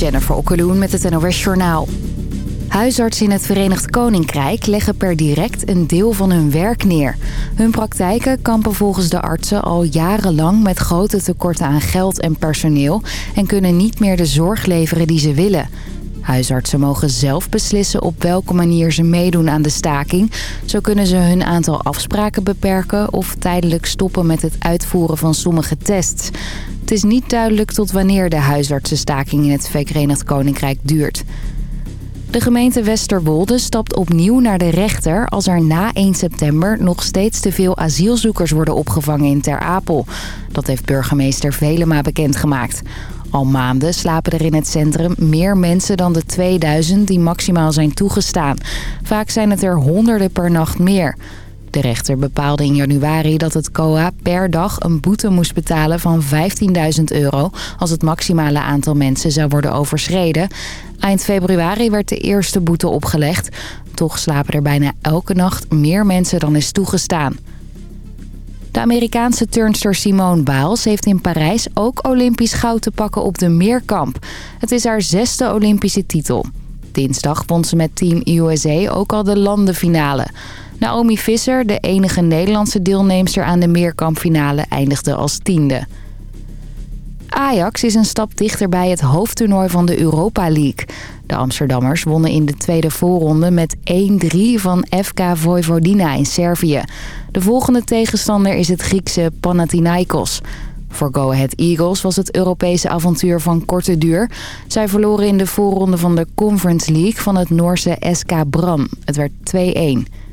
Jennifer Okkeloen met het NOS Journaal. Huisartsen in het Verenigd Koninkrijk leggen per direct een deel van hun werk neer. Hun praktijken kampen volgens de artsen al jarenlang met grote tekorten aan geld en personeel... en kunnen niet meer de zorg leveren die ze willen. Huisartsen mogen zelf beslissen op welke manier ze meedoen aan de staking. Zo kunnen ze hun aantal afspraken beperken of tijdelijk stoppen met het uitvoeren van sommige tests. Het is niet duidelijk tot wanneer de huisartsenstaking in het Verenigd Koninkrijk duurt. De gemeente Westerwolde stapt opnieuw naar de rechter als er na 1 september nog steeds te veel asielzoekers worden opgevangen in Ter Apel. Dat heeft burgemeester Velema bekendgemaakt. Al maanden slapen er in het centrum meer mensen dan de 2000 die maximaal zijn toegestaan. Vaak zijn het er honderden per nacht meer. De rechter bepaalde in januari dat het COA per dag een boete moest betalen van 15.000 euro... als het maximale aantal mensen zou worden overschreden. Eind februari werd de eerste boete opgelegd. Toch slapen er bijna elke nacht meer mensen dan is toegestaan. De Amerikaanse turnster Simone Biles heeft in Parijs ook Olympisch goud te pakken op de meerkamp. Het is haar zesde Olympische titel. Dinsdag won ze met Team USA ook al de landenfinale. Naomi Visser, de enige Nederlandse deelnemster aan de meerkampfinale, eindigde als tiende. Ajax is een stap dichter bij het hoofdtoernooi van de Europa League. De Amsterdammers wonnen in de tweede voorronde met 1-3 van FK Vojvodina in Servië. De volgende tegenstander is het Griekse Panathinaikos. Voor Go Ahead Eagles was het Europese avontuur van korte duur. Zij verloren in de voorronde van de Conference League van het Noorse SK Bram. Het werd 2-1.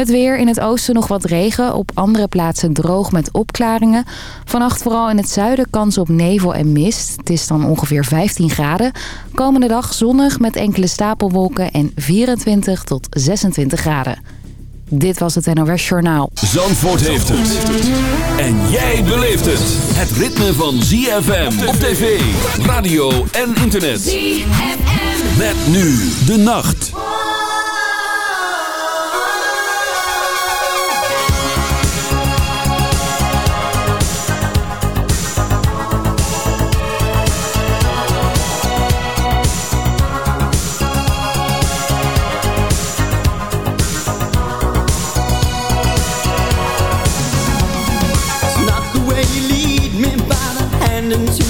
Het weer in het oosten nog wat regen, op andere plaatsen droog met opklaringen. Vannacht vooral in het zuiden kans op nevel en mist. Het is dan ongeveer 15 graden. Komende dag zonnig met enkele stapelwolken en 24 tot 26 graden. Dit was het NOS Journaal. Zandvoort heeft het. En jij beleeft het. Het ritme van ZFM op tv, radio en internet. ZFM. Met nu de nacht.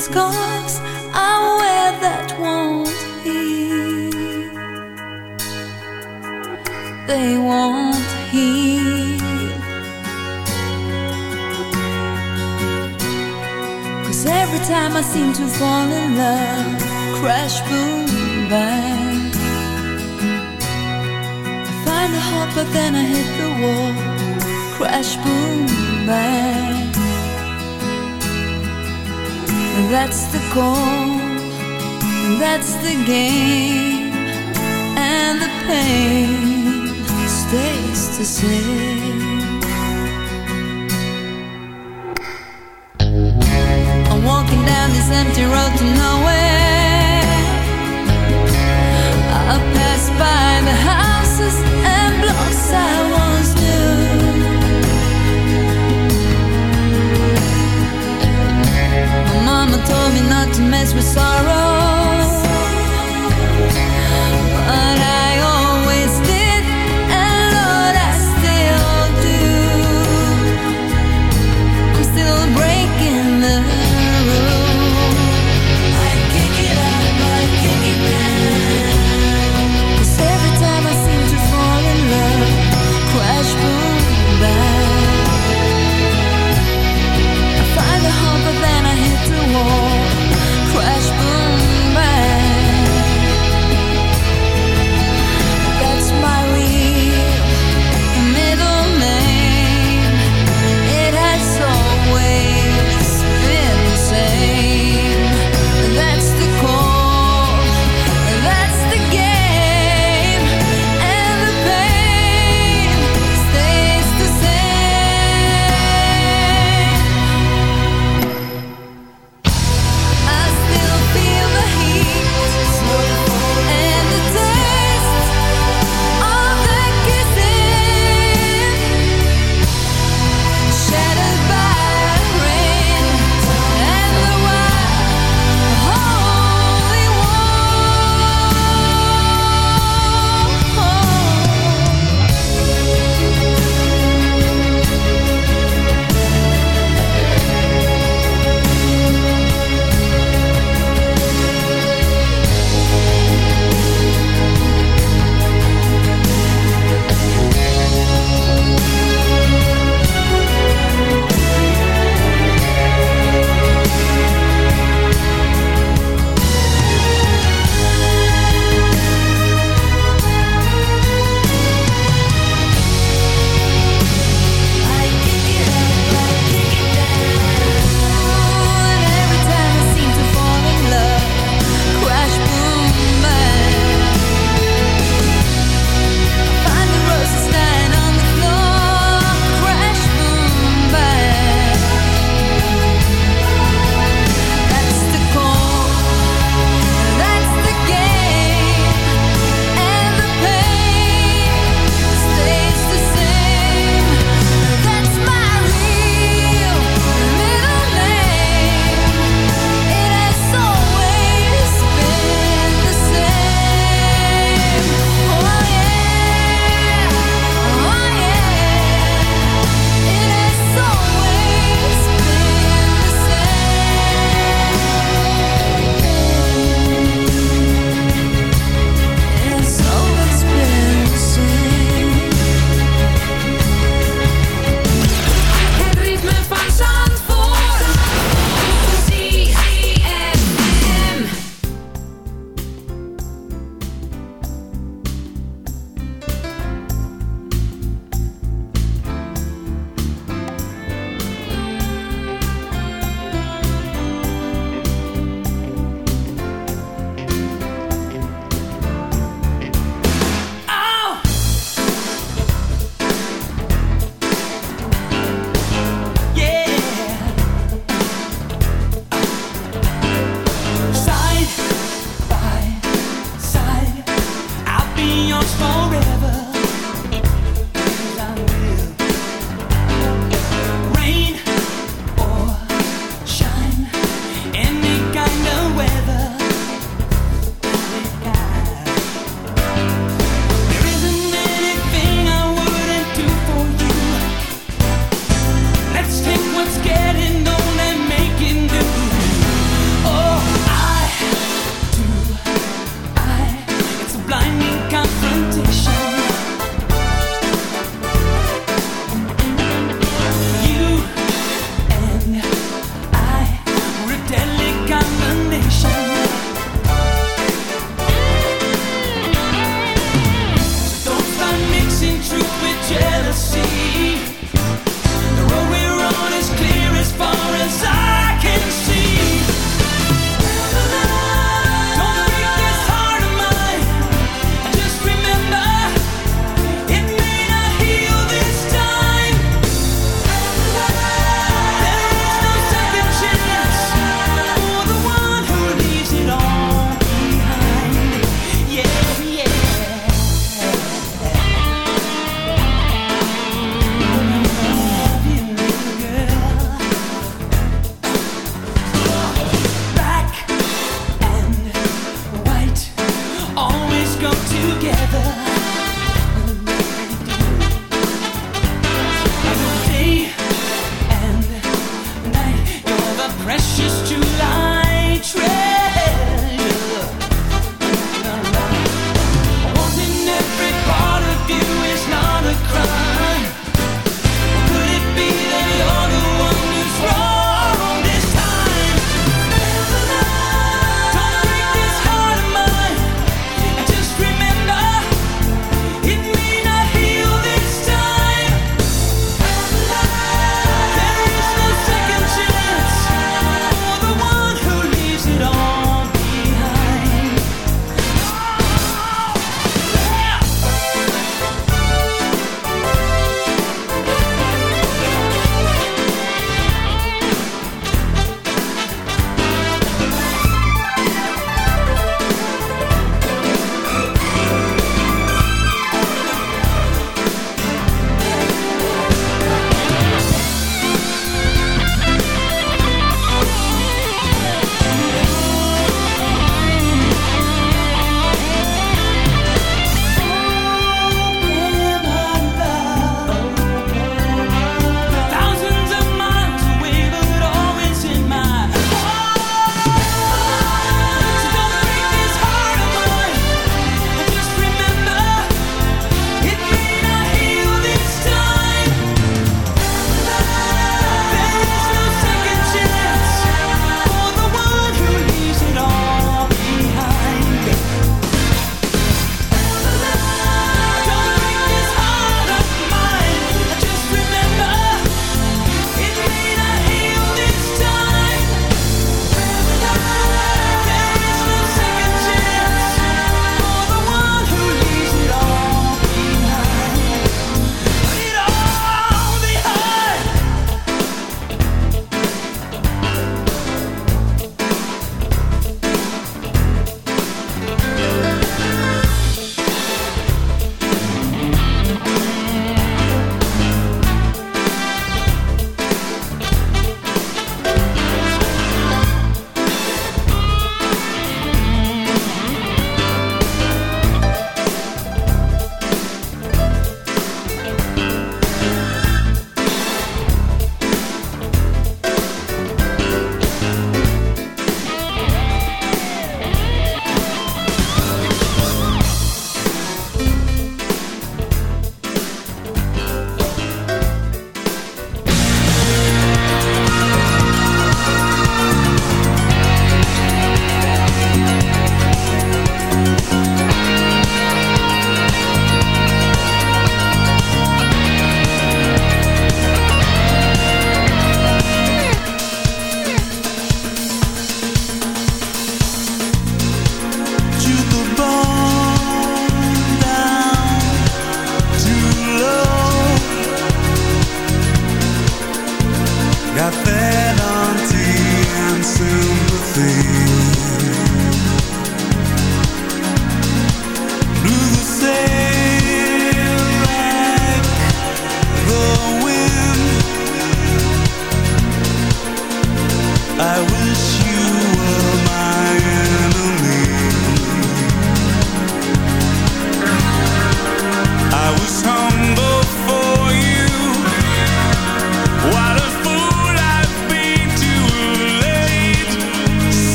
scars I wear that won't heal. They won't heal. Cause every time I seem to fall in love, crash, boom, bang. I find a heart, but then I hit the wall, crash, boom, bang. That's the goal, that's the game, and the pain stays the same. I'm walking down this empty road to nowhere. I pass by the houses and blocks I not to mess with sorrow. But I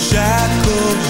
Shackles.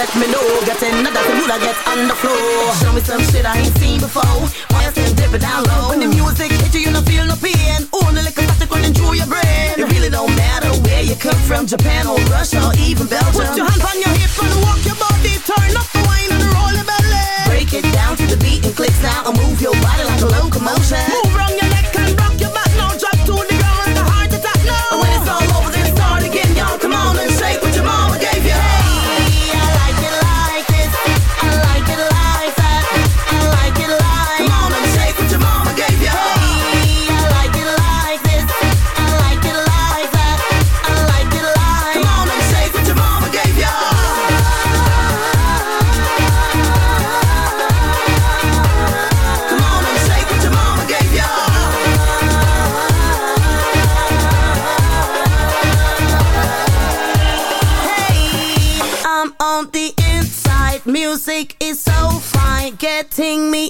let me know. Got another mood I get on the floor. Show me some shit I ain't seen before. Why you still dip it down low? When the music hit you, you don't feel no pain. Only like a plastic running through your brain. It really don't matter where you come from Japan or Russia or even Belgium. Put your hands on your hips and walk your body. Turn up the wine and roll your belly. Break it down to the beat and click now And move your body like a locomotion. Move on your getting me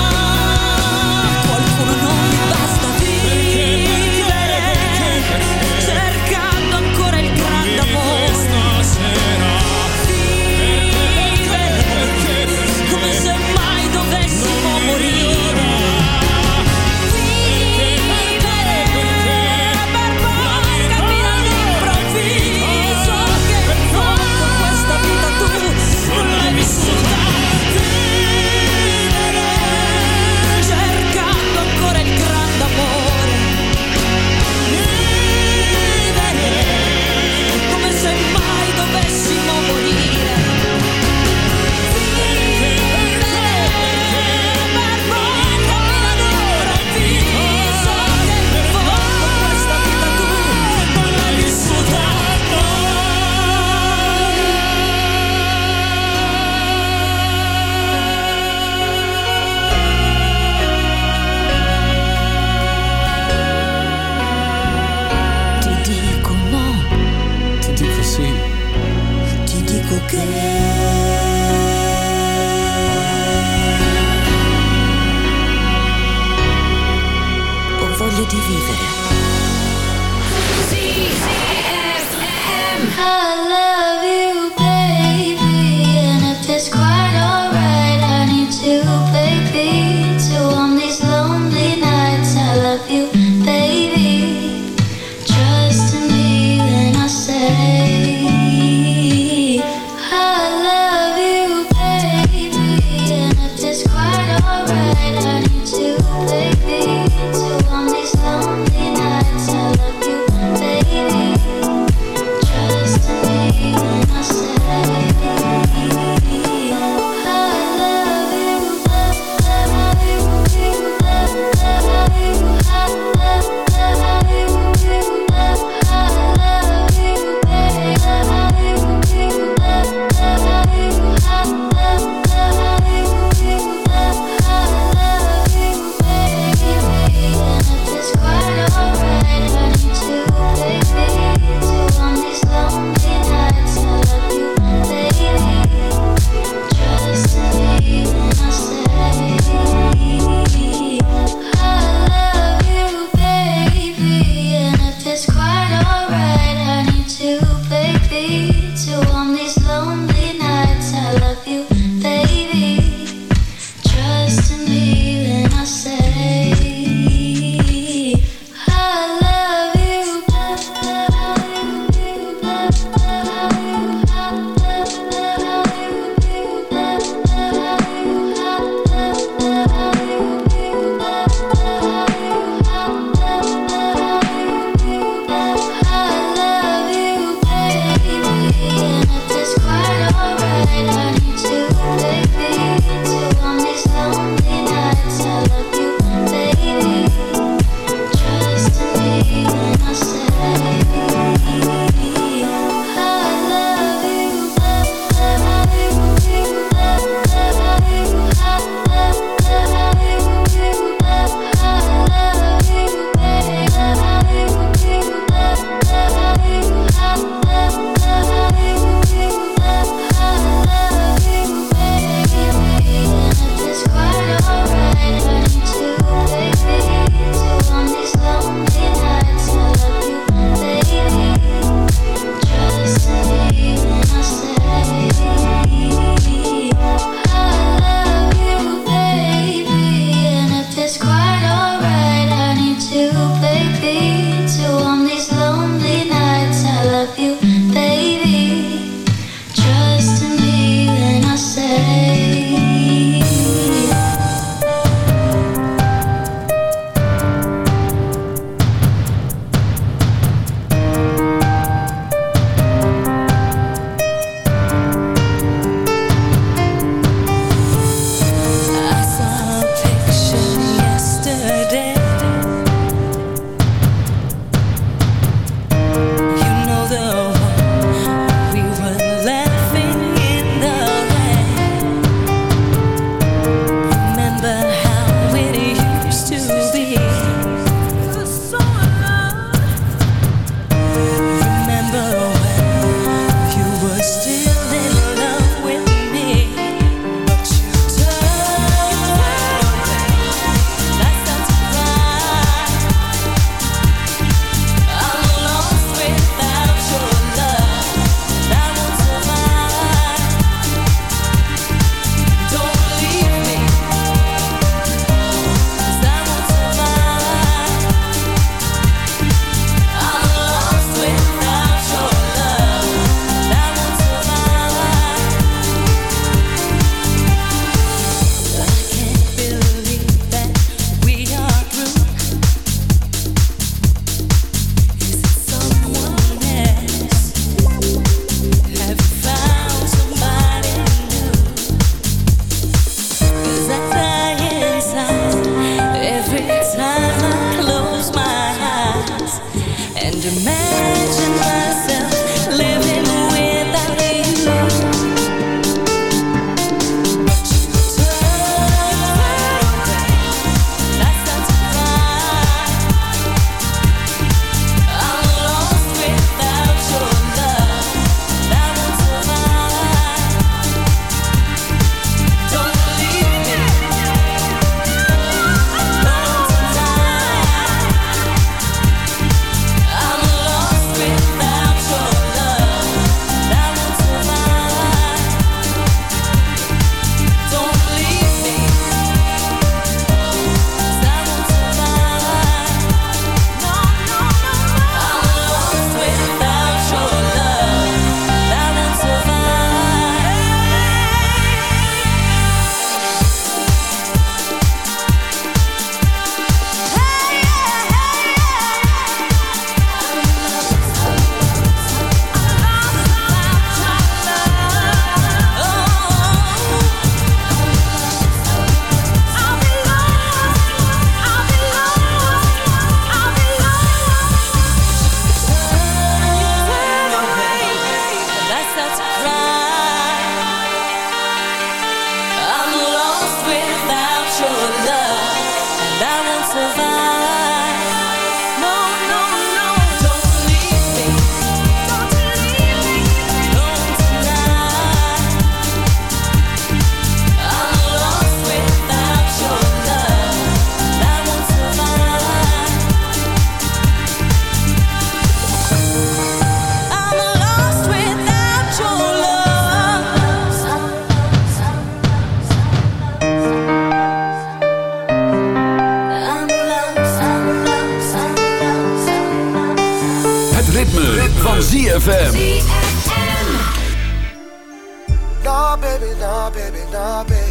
No, baby, nah, baby, nah, baby.